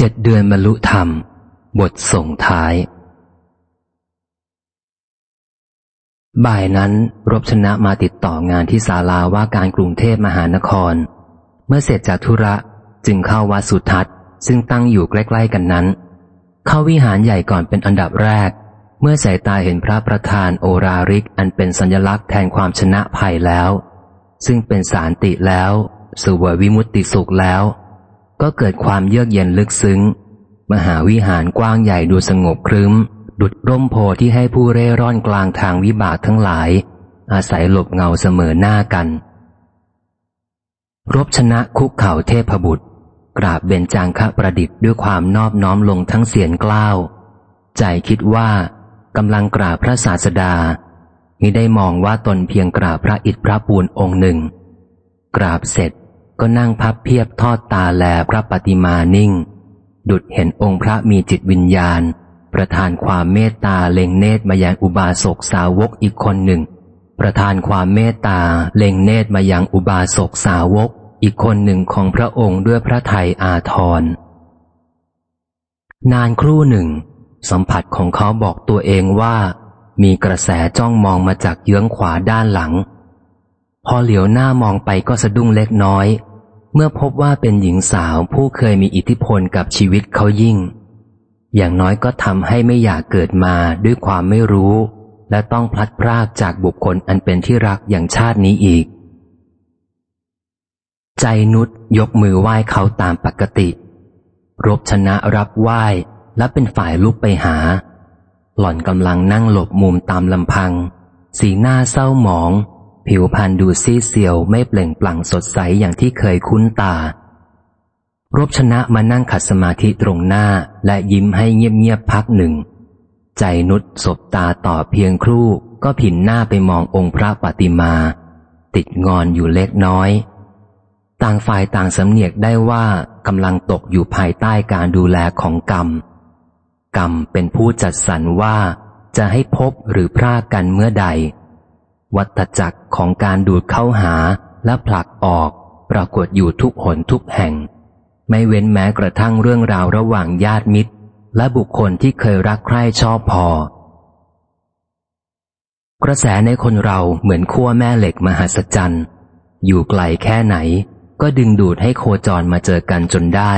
เจ็ดเดือนบรรลุธรรม บทส่งท้าย บ่ายนั้นรบชนะมาติดต่องานที่ศาลาว่าการกรุงเทพมหานคร เมื่อเสร็จจากธุระจึงเข้าวัดสุทัศน์ ซึ่งตั้งอยู่ใกล้ ๆ กันนั้น เข้าวิหารใหญ่ก่อนเป็นอันดับแรก เมื่อสายตาเห็นพระประธานโอราริกอันเป็นสัญลักษณ์แทนความชนะภัยแล้ว ซึ่งเป็นสารติแล้วสุววิมุตติสุขแล้ว ก็เกิดความเยือกเย็นลึกซึ้ง มหาวิหารกว้างใหญ่ดูสงบครึ้ม ดุดร่มโพที่ให้ผู้เร่ร่อนกลางทางวิบากทั้งหลาย อาศัยหลบเงาเสมอหน้ากัน รบชนะคุกเข่าเทพบุตร กราบเบญจางคะประดิษฐ์ด้วยความนอบน้อมลงทั้งเสียงกล้าว ใจคิดว่ากำลังกราบพระศาสดามิได้มองว่าตนเพียงกราบพระอิฐพระปูนองค์หนึ่ง กราบเสร็จ ก็นั่งพับเพียบทอดตาแลพระปฏิมานิ่ง ดุดเห็นองค์พระมีจิตวิญญาณ ประทานความเมตตาเล็งเนตรมายังอุบาสกสาวกอีกคนหนึ่ง ประทานความเมตตาเล็งเนตรมายังอุบาสกสาวกอีกคนหนึ่งของพระองค์ด้วยพระไทยอาทรนานครู่หนึ่ง สัมผัสของเขาบอกตัวเองว่า มีกระแสจ้องมองมาจากเยื้องขวาด้านหลัง พอเหลียวหน้ามองไปก็สะดุ้งเล็กน้อย เมื่อพบว่าเป็นหญิงสาวผู้เคยมีอิทธิพลกับชีวิตเขายิ่ง อย่างน้อยก็ทำให้ไม่อยากเกิดมาด้วยความไม่รู้ และต้องพลัดพรากจากบุคคลอันเป็นที่รักอย่างชาตินี้อีก ใจนุษยกมือไหว้เขาตามปกติ รบชนะรับไหว้และเป็นฝ่ายลุกไปหา หล่อนกำลังนั่งหลบมุมตามลำพัง สีหน้าเศร้าหมอง ผิวพรรณดูซีเซียวไม่เปล่งปลั่งสดใสอย่างที่เคยคุ้นตารบชนะมานั่งขัดสมาธิตรงหน้าและยิ้มให้เงียบๆพักหนึ่ง ใจนุดสบตาต่อเพียงครู่ก็ผินหน้าไปมององค์พระปฏิมา ติดงอนอยู่เล็กน้อย ต่างฝ่ายต่างสำเนียกได้ว่ากำลังตกอยู่ภายใต้การดูแลของกรรม กรรมเป็นผู้จัดสรรว่าจะให้พบหรือพรากกันเมื่อใด วัตจักร ของการดูดเข้าหาและผลักออก ปรากฏอยู่ทุกหนทุกแห่ง ไม่เว้นแม้กระทั่งเรื่องราวระหว่างญาติมิตร และบุคคลที่เคยรักใคร่ชอบพอ กระแสในคนเราเหมือนขั้วแม่เหล็กมหัศจรรย์อยู่ไกลแค่ไหน ก็ดึงดูดให้โคจรมาเจอกันจนได้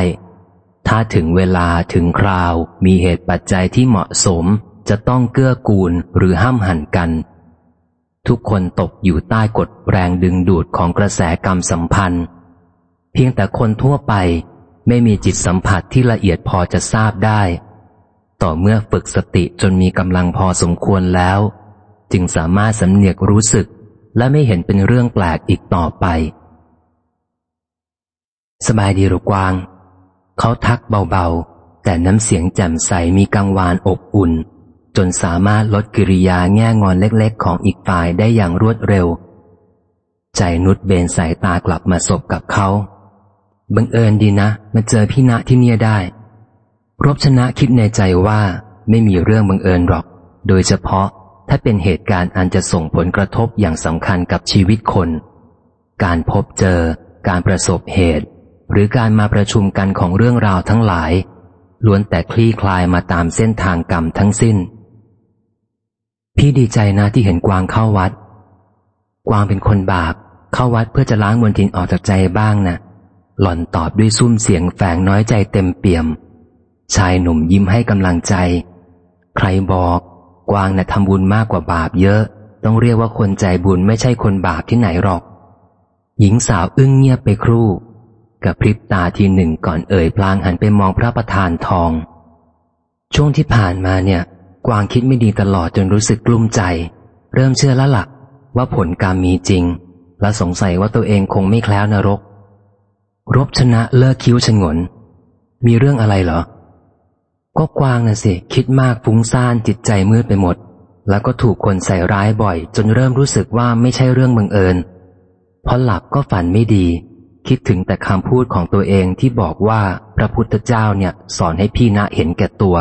ถ้าถึงเวลาถึงคราว มีเหตุปัจจัยที่เหมาะสม จะต้องเกื้อกูลหรือห้ามหันกัน ทุกคนตกอยู่ใต้กฎแรงดึงดูดของกระแสกรรมสัมพันธ์ เพียงแต่คนทั่วไปไม่มีจิตสัมผัสที่ละเอียดพอจะทราบได้ ต่อเมื่อฝึกสติจนมีกำลังพอสมควรแล้ว จึงสามารถสำเนียกรู้สึกและไม่เห็นเป็นเรื่องแปลกอีกต่อไป สบายดีหรือกวาง เขาทักเบาๆ แต่น้ำเสียงแจ่มใสมีกังวานอบอุ่น จนสามารถลดกิริยาแง่งอนเล็กๆ ของอีกฝ่ายได้อย่างรวดเร็ว ใจนุชเบนสายตากลับมาสบกับเขาบังเอิญดีนะ มาเจอพี่ณที่เนี่ยได้ รบชนะคิดในใจว่าไม่มีเรื่องบังเอิญหรอก โดยเฉพาะถ้าเป็นเหตุการณ์อันจะส่งผลกระทบอย่างสำคัญกับชีวิตคน การพบเจอ การประสบเหตุ หรือการมาประชุมกันของเรื่องราวทั้งหลายล้วนแต่คลี่คลายมาตามเส้นทางกรรมทั้งสิ้น พี่ดีใจนะที่เห็นกวางเข้าวัด กวางเป็นคนบาป เข้าวัดเพื่อจะล้างมลทินออกจากใจบ้างนะ่ะ หล่อนตอบด้วยซุ้มเสียงแฝงน้อยใจเต็มเปี่ยม ชายหนุ่มยิ้มให้กำลังใจ ใครบอก กวางนะ่ะทำบุญมากกว่าบาปเยอะ ต้องเรียกว่าคนใจบุญไม่ใช่คนบาปที่ไหนหรอก หญิงสาวอึ้งเงียบไปครู่กับพริบตาทีหนึ่งก่อนเอ่ยพลางหันไปมองพระประธานทอง ช่วงที่ผ่านมาเนี่ย กวางคิดไม่ดีตลอดจนรู้สึกกลุ้มใจ เริ่มเชื่อแล้วละ่ะ ว่าผลกรรมมีจริง และสงสัยว่าตัวเองคงไม่แคล้วนรก รบชนะเลิกคิ้วชงน มีเรื่องอะไรเหรอ ก็กวางน่ะสิ คิดมากฟุ้งซ่านจิตใจมืดไปหมด แล้วก็ถูกคนใส่ร้ายบ่อย จนเริ่มรู้สึกว่าไม่ใช่เรื่องบังเอิญพอหลับก็ฝันไม่ดี คิดถึงแต่คำพูดของตัวเองที่บอกว่าพระพุทธเจ้าเนี่ยสอนให้พี่ณเห็นแก่ตัว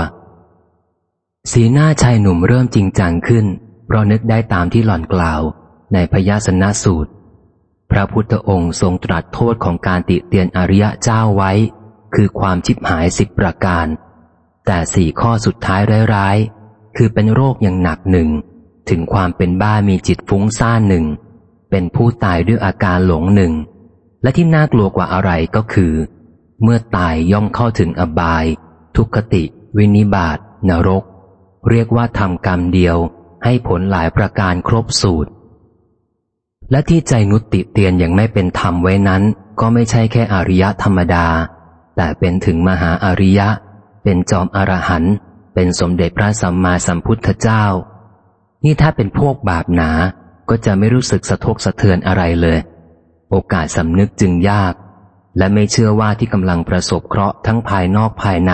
สีหน้าชายหนุ่มเริ่มจริงจังขึ้น เพราะนึกได้ตามที่หล่อนกล่าวในพยาสนะสูตร พระพุทธองค์ทรงตรัสโทษของการติเตียนอริยะเจ้าไว้ คือความชิบหายสิบประการ แต่สี่ข้อสุดท้ายร้ายๆ คือเป็นโรคอย่างหนักหนึ่ง ถึงความเป็นบ้ามีจิตฟุ้งซ่านหนึ่ง เป็นผู้ตายด้วยอาการหลงหนึ่ง และที่น่ากลัวกว่าอะไรก็คือ เมื่อตายย่อมเข้าถึงอบาย ทุกขติ วินิบาตนรก เรียกว่าทำกรรมเดียวให้ผลหลายประการครบสูตร และที่ใจนุติเตียนอย่างไม่เป็นธรรมไว้นั้น ก็ไม่ใช่แค่อริยธรรมดา แต่เป็นถึงมหาอริยะ เป็นจอมอรหันต์เป็นสมเด็จพระสัมมาสัมพุทธเจ้า นี่ถ้าเป็นพวกบาปหนาก็จะไม่รู้สึกสะทกสะเทือนอะไรเลย โอกาสสำนึกจึงยาก และไม่เชื่อว่าที่กำลังประสบเคราะห์ทั้งภายนอกภายใน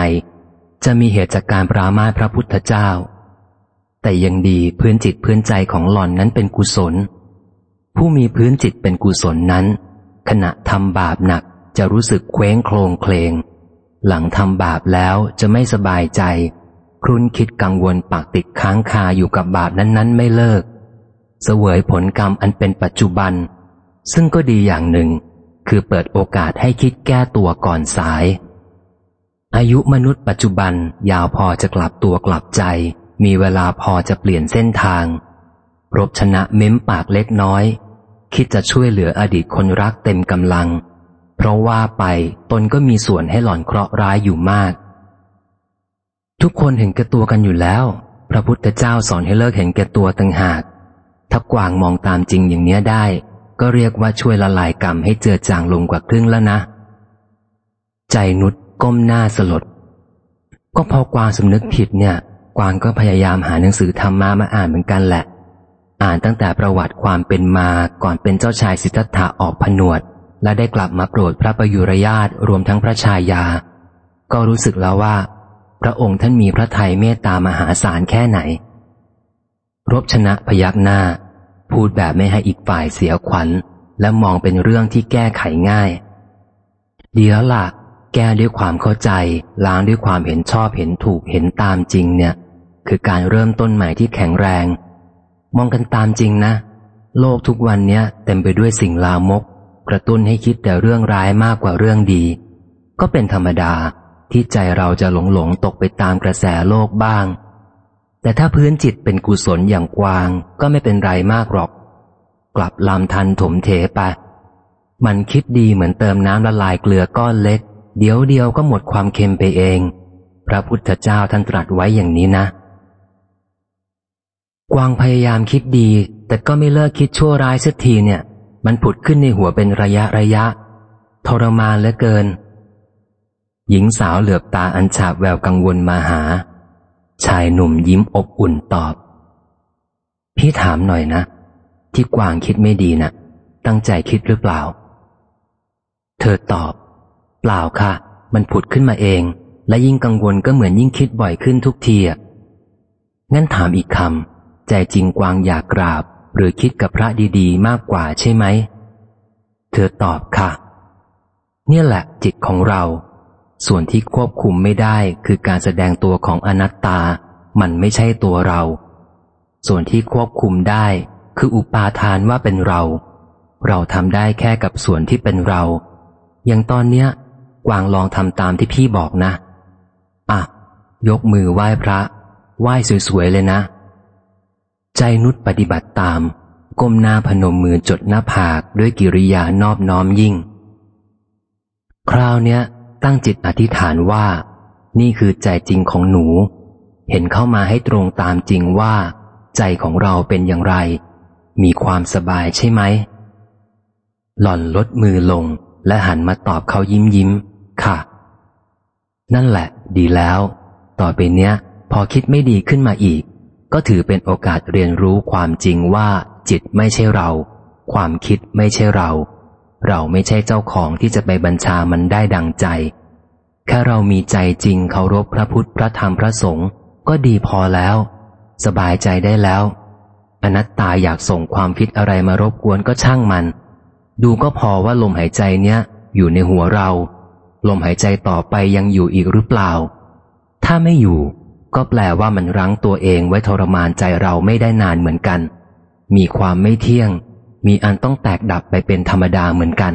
จะมีเหตุจากการปรามาพระพุทธเจ้า แต่ยังดีพื้นจิตพื้นใจของหล่อนนั้นเป็นกุศล ผู้มีพื้นจิตเป็นกุศลนั้น ขณะทำบาปหนักจะรู้สึกเคว้งโคลงเคลง หลังทำบาปแล้วจะไม่สบายใจ ครุ่นคิดกังวลปากติดค้างคาอยู่กับบาปนั้นๆ ไม่เลิก เสวยผลกรรมอันเป็นปัจจุบัน ซึ่งก็ดีอย่างหนึ่ง คือเปิดโอกาสให้คิดแก้ตัวก่อนสาย อายุมนุษย์ปัจจุบันยาวพอจะกลับตัวกลับใจ มีเวลาพอจะเปลี่ยนเส้นทาง รบชนะเม้มปากเล็กน้อย คิดจะช่วยเหลืออดีตคนรักเต็มกำลัง เพราะว่าไปตนก็มีส่วนให้หล่อนเคราะห์ร้ายอยู่มาก ทุกคนเห็นแก่ตัวกันอยู่แล้ว พระพุทธเจ้าสอนให้เลิกเห็นแก่ตัวต่างหาก ถ้ากวางมองตามจริงอย่างเนี้ยได้ ก็เรียกว่าช่วยละลายกรรมให้เจือจางลงกว่าครึ่งแล้วนะ ใจนุด ก้มหน้าสลด ก็พอกวางสำนึกผิดเนี่ย กวางก็พยายามหาหนังสือธรรมะมาอ่านเหมือนกันแหละ อ่านตั้งแต่ประวัติความเป็นมาก่อนเป็นเจ้าชายสิทธัตถะออกผนวด และได้กลับมาโปรดพระประยุรญาตรวมทั้งพระชายา ก็รู้สึกแล้วว่า พระองค์ท่านมีพระทัยเมตตามหาศาลแค่ไหน รบชนะพยักหน้า พูดแบบไม่ให้อีกฝ่ายเสียขวัญ และมองเป็นเรื่องที่แก้ไขง่าย ดีแล้วล่ะ แก้ด้วยความเข้าใจ ล้างด้วยความเห็นชอบเห็นถูกเห็นตามจริงเนี่ย คือการเริ่มต้นใหม่ที่แข็งแรง มองกันตามจริงนะ โลกทุกวันเนี้ยเต็มไปด้วยสิ่งลามก กระตุ้นให้คิดแต่เรื่องร้ายมากกว่าเรื่องดี ก็เป็นธรรมดาที่ใจเราจะหลงหลงตกไปตามกระแสโลกบ้าง แต่ถ้าพื้นจิตเป็นกุศลอย่างกวางก็ไม่เป็นไรมากหรอก กลับลามทันถมเทไปมันคิดดีเหมือนเติมน้ำละลายเกลือก้อนเล็ก เดี๋ยวเดียวก็หมดความเค็มไปเอง พระพุทธเจ้าท่านตรัสไว้อย่างนี้นะ กวางพยายามคิดดี แต่ก็ไม่เลิกคิดชั่วร้ายสักทีเนี่ย มันผุดขึ้นในหัวเป็นระยะระยะ ทรมานเหลือเกิน หญิงสาวเหลือบตาอันฉาบแววกังวลมาหา ชายหนุ่มยิ้มอบอุ่นตอบ พี่ถามหน่อยนะ ที่กวางคิดไม่ดีนะ่ะ ตั้งใจคิดหรือเปล่า เธอตอบ ปล่าค่ะ มันผุดขึ้นมาเอง และยิ่งกังวลก็เหมือนยิ่งคิดบ่อยขึ้นทุกทีงั้นถามอีกคำใจจริงกวางอยากกราบ หรือคิดกับพระดีๆ มากกว่าใช่ไหม เธอตอบค่ะ เนี่ยแหละจิตของเรา ส่วนที่ควบคุมไม่ได้คือการแสดงตัวของอนัตตา มันไม่ใช่ตัวเรา ส่วนที่ควบคุมได้คืออุปาทานว่าเป็นเรา เราทำได้แค่กับส่วนที่เป็นเรา อย่างตอนเนี้ย กวางลองทำตามที่พี่บอกนะ อะ ยกมือไหว้พระ ไหว้สวยๆเลยนะ ใจนุชปฏิบัติตาม ก้มหน้าพนมมือจดหน้าผากด้วยกิริยานอบน้อมยิ่ง คราวเนี้ย ตั้งจิตอธิษฐานว่า นี่คือใจจริงของหนู เห็นเข้ามาให้ตรงตามจริงว่า ใจของเราเป็นอย่างไร มีความสบายใช่ไหมหล่อนลดมือลงและหันมาตอบเขายิ้มยิ้ม ค่ะ นั่นแหละ ดีแล้ว ต่อไปเนี้ย พอคิดไม่ดีขึ้นมาอีก ก็ถือเป็นโอกาสเรียนรู้ความจริงว่า จิตไม่ใช่เรา ความคิดไม่ใช่เรา เราไม่ใช่เจ้าของที่จะไปบัญชามันได้ดังใจ แค่เรามีใจจริงเคารพพระพุทธพระธรรมพระสงฆ์ก็ดีพอแล้ว สบายใจได้แล้ว อนัตตาอยากส่งความคิดอะไรมารบกวนก็ช่างมัน ดูก็พอว่าลมหายใจเนี้ยอยู่ในหัวเรา ลมหายใจต่อไปยังอยู่อีกหรือเปล่า ถ้าไม่อยู่ ก็แปลว่ามันรั้งตัวเองไว้ทรมานใจเราไม่ได้นานเหมือนกัน มีความไม่เที่ยง มีอันต้องแตกดับไปเป็นธรรมดาเหมือนกัน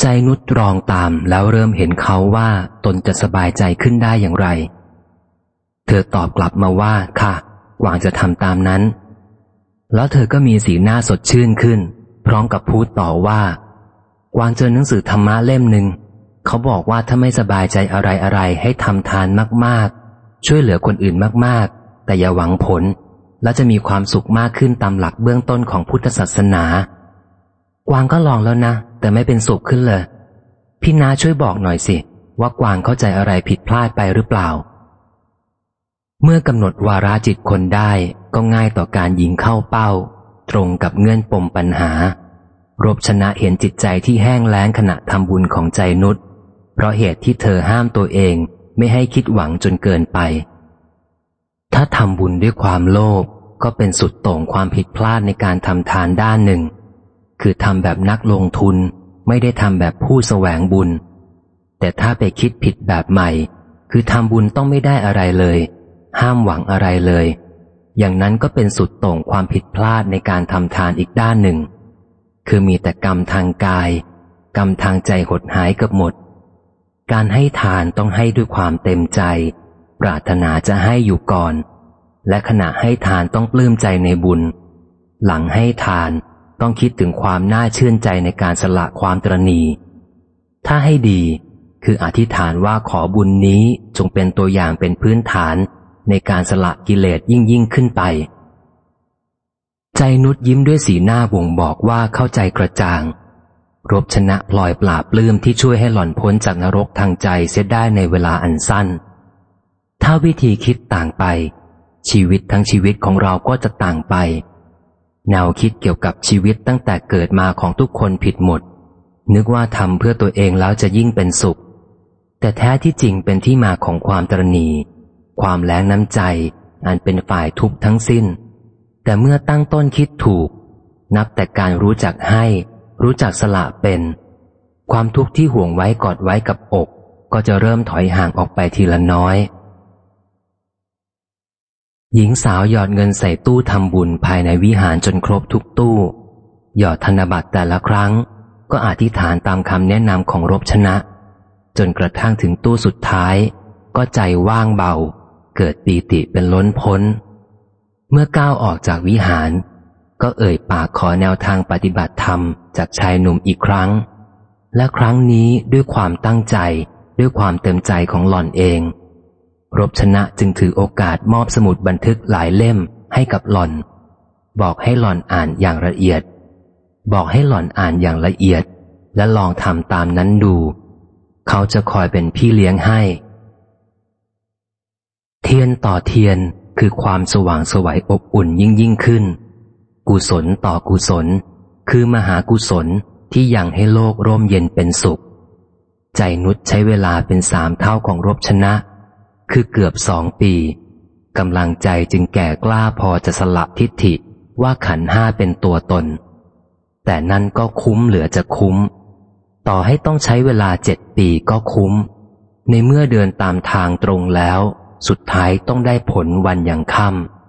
ใจนุดรองตามแล้วเริ่มเห็นเขาว่าตนจะสบายใจขึ้นได้อย่างไร เธอตอบกลับมาว่าค่ะกวางจะทำตามนั้น แล้วเธอก็มีสีหน้าสดชื่นขึ้น พร้อมกับพูดต่อว่า กวางเจอหนังสือธรรมะเล่มหนึ่งเขาบอกว่าถ้าไม่สบายใจอะไรอะไรให้ทำทานมากๆ ช่วยเหลือคนอื่นมากๆ แต่อย่าหวังผล และจะมีความสุขมากขึ้นตามหลักเบื้องต้นของพุทธศาสนา กวางก็ลองแล้วนะ แต่ไม่เป็นสุขขึ้นเลย พี่นาช่วยบอกหน่อยสิ ว่ากวางเข้าใจอะไรผิดพลาดไปหรือเปล่า เมื่อกำหนดวาราจิตคนได้ก็ง่ายต่อการยิงเข้าเป้า ตรงกับเงื่อนปมปัญหา รบชนะเห็นจิตใจที่แห้งแล้งขณะทำบุญของใจนุษย์เพราะเหตุที่เธอห้ามตัวเองไม่ให้คิดหวังจนเกินไป ถ้าทำบุญด้วยความโลภก็เป็นสุดโต่งความผิดพลาดในการทำทานด้านหนึ่ง คือทำแบบนักลงทุนไม่ได้ทำแบบผู้แสวงบุญ แต่ถ้าไปคิดผิดแบบใหม่ คือทำบุญต้องไม่ได้อะไรเลย ห้ามหวังอะไรเลย อย่างนั้นก็เป็นสุดโต่งความผิดพลาดในการทำทานอีกด้านหนึ่ง คือมีแต่กรรมทางกาย กรรมทางใจหดหายกับหมด การให้ทานต้องให้ด้วยความเต็มใจ ปรารถนาจะให้อยู่ก่อน และขณะให้ทานต้องปลื้มใจในบุญ หลังให้ทานต้องคิดถึงความน่าชื่นใจในการสละความตรณีถ้าให้ดีคืออธิษฐานว่าขอบุญนี้จงเป็นตัวอย่างเป็นพื้นฐานในการสละกิเลสยิ่งยิ่งขึ้นไป ใจนุดยิ้มด้วยสีหน้าบ่งบอกว่าเข้าใจกระจ่าง รบชนะพลอยปราบปลื้มที่ช่วยให้หล่อนพ้นจากนรกทางใจเสียได้ในเวลาอันสั้น ถ้าวิธีคิดต่างไป ชีวิตทั้งชีวิตของเราก็จะต่างไป แนวคิดเกี่ยวกับชีวิตตั้งแต่เกิดมาของทุกคนผิดหมด นึกว่าทำเพื่อตัวเองแล้วจะยิ่งเป็นสุข แต่แท้ที่จริงเป็นที่มาของความตรณี ความแรงน้ำใจ อันเป็นฝ่ายทุกข์ทั้งสิ้น แต่เมื่อตั้งต้นคิดถูก นับแต่การรู้จักให้ รู้จักสละเป็น ความทุกข์ที่ห่วงไว้กอดไว้กับอก ก็จะเริ่มถอยห่างออกไปทีละน้อย หญิงสาวหยอดเงินใส่ตู้ทำบุญภายในวิหารจนครบทุกตู้ หยอดธนบัตรแต่ละครั้ง ก็อธิษฐานตามคำแนะนำของรบชนะ จนกระทั่งถึงตู้สุดท้าย ก็ใจว่างเบา เกิดปีติเป็นล้นพ้น เมื่อก้าวออกจากวิหาร ก็เอ่ยปากขอแนวทางปฏิบัติธรรมจากชายหนุ่มอีกครั้ง และครั้งนี้ด้วยความตั้งใจด้วยความเต็มใจของหล่อนเอง รบชนะจึงถือโอกาสมอบสมุดบันทึกหลายเล่มให้กับหล่อน บอกให้หล่อนอ่านอย่างละเอียด บอกให้หล่อนอ่านอย่างละเอียด และลองทำตามนั้นดู เขาจะคอยเป็นพี่เลี้ยงให้ เทียนต่อเทียน คือความสว่างสวัยอบอุ่นยิ่งยิ่งขึ้น กุศลต่อกุศล คือมหากุศลที่ยังให้โลกร่มเย็นเป็นสุข ใจนุชใช้เวลาเป็นสามเท่าของรบชนะ คือเกือบสองปีกำลังใจจึงแก่กล้าพอจะสละทิฏฐิว่าขันห้าเป็นตัวตน แต่นั่นก็คุ้มเหลือจะคุ้ม ต่อให้ต้องใช้เวลาเจ็ดปีก็คุ้ม ในเมื่อเดินตามทางตรงแล้ว สุดท้ายต้องได้ผลวันอย่างค่ำ